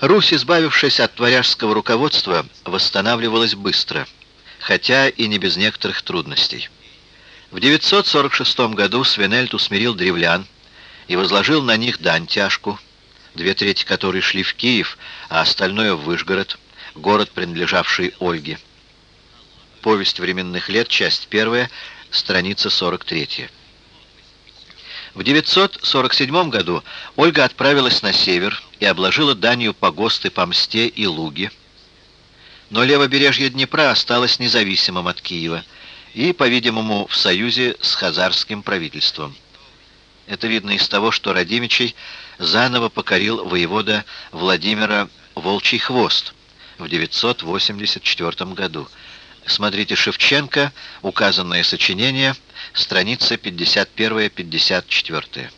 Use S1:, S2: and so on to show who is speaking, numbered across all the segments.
S1: Русь, избавившись от варяжского руководства, восстанавливалась быстро, хотя и не без некоторых трудностей. В 946 году Свинельт усмирил древлян и возложил на них дань тяжку, две трети которой шли в Киев, а остальное в Выжгород, город, принадлежавший Ольге. Повесть временных лет, часть первая, страница 43. В 947 году Ольга отправилась на север и обложила данью погосты по Мсте и Луги. Но левобережье Днепра осталось независимым от Киева и, по-видимому, в союзе с хазарским правительством. Это видно из того, что Радимичей заново покорил воевода Владимира Волчий Хвост в 984 году. Смотрите Шевченко, указанное сочинение, страница 51-54.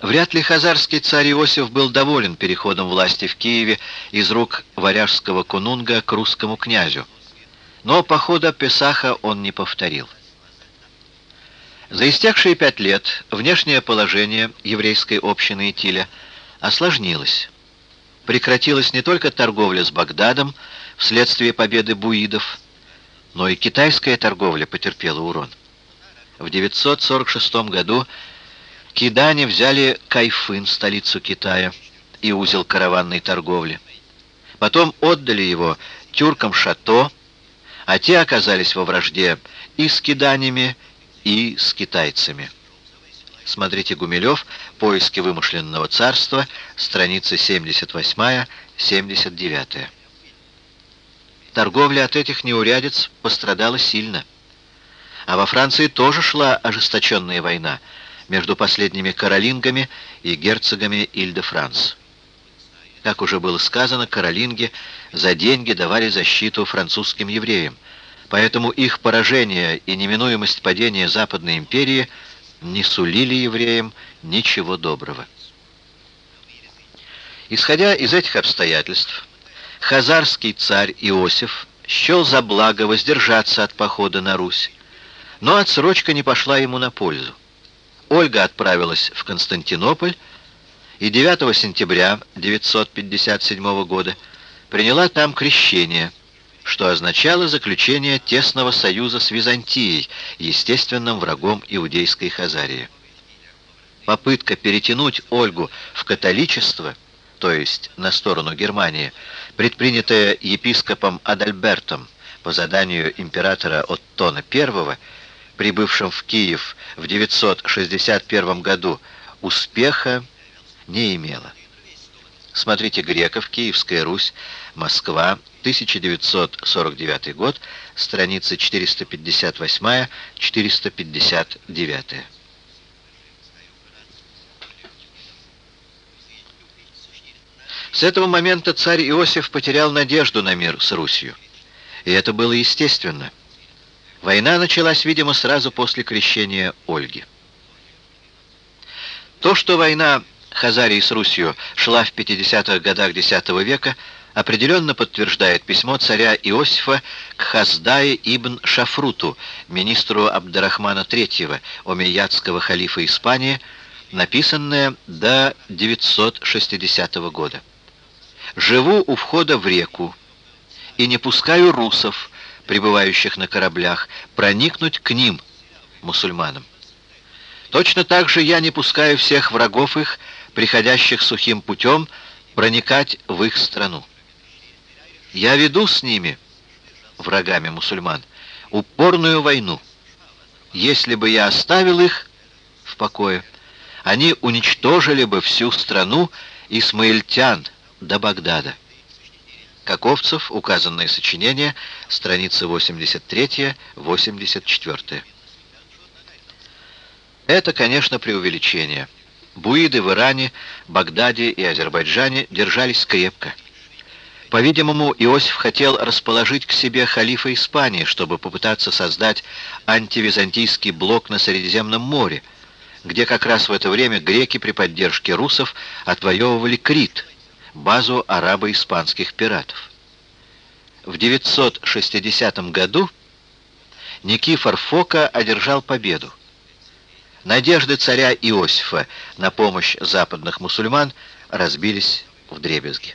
S1: Вряд ли хазарский царь Иосиф был доволен переходом власти в Киеве из рук варяжского кунунга к русскому князю, но похода Песаха он не повторил. За истекшие пять лет внешнее положение еврейской общины Итиля осложнилось. Прекратилась не только торговля с Багдадом вследствие победы буидов, но и китайская торговля потерпела урон. В 946 году кидане взяли Кайфын, столицу Китая, и узел караванной торговли. Потом отдали его тюркам Шато, а те оказались во вражде и с киданями, и с китайцами. Смотрите Гумилев «Поиски вымышленного царства», страницы 78-79. Торговля от этих неурядиц пострадала сильно. А во Франции тоже шла ожесточенная война между последними каролингами и герцогами Иль-де-Франс. Как уже было сказано, каролинги за деньги давали защиту французским евреям, Поэтому их поражение и неминуемость падения Западной империи не сулили евреям ничего доброго. Исходя из этих обстоятельств, хазарский царь Иосиф счел за благо воздержаться от похода на Русь, но отсрочка не пошла ему на пользу. Ольга отправилась в Константинополь и 9 сентября 957 года приняла там крещение – что означало заключение тесного союза с Византией, естественным врагом иудейской Хазарии. Попытка перетянуть Ольгу в католичество, то есть на сторону Германии, предпринятая епископом Адальбертом по заданию императора Оттона I, прибывшим в Киев в 961 году, успеха не имела. Смотрите Греков, Киевская Русь, Москва, 1949 год, страницы 458-459. С этого момента царь Иосиф потерял надежду на мир с Русью. И это было естественно. Война началась, видимо, сразу после крещения Ольги. То, что война Хазарии с Русью шла в 50-х годах X века, определенно подтверждает письмо царя Иосифа к Хаздае ибн Шафруту, министру Абдарахмана III, омейядского халифа Испании, написанное до 960 года. «Живу у входа в реку и не пускаю русов, прибывающих на кораблях, проникнуть к ним, мусульманам. Точно так же я не пускаю всех врагов их, приходящих сухим путем, проникать в их страну. Я веду с ними, врагами мусульман, упорную войну. Если бы я оставил их в покое, они уничтожили бы всю страну исмаильтян до Багдада. Каковцев, указанное сочинение, страница 83-84. Это, конечно, преувеличение. Буиды в Иране, Багдаде и Азербайджане держались крепко. По-видимому, Иосиф хотел расположить к себе халифа Испании, чтобы попытаться создать антивизантийский блок на Средиземном море, где как раз в это время греки при поддержке русов отвоевывали Крит, базу арабо-испанских пиратов. В 960 году Никифор Фока одержал победу. Надежды царя Иосифа на помощь западных мусульман разбились в дребезги.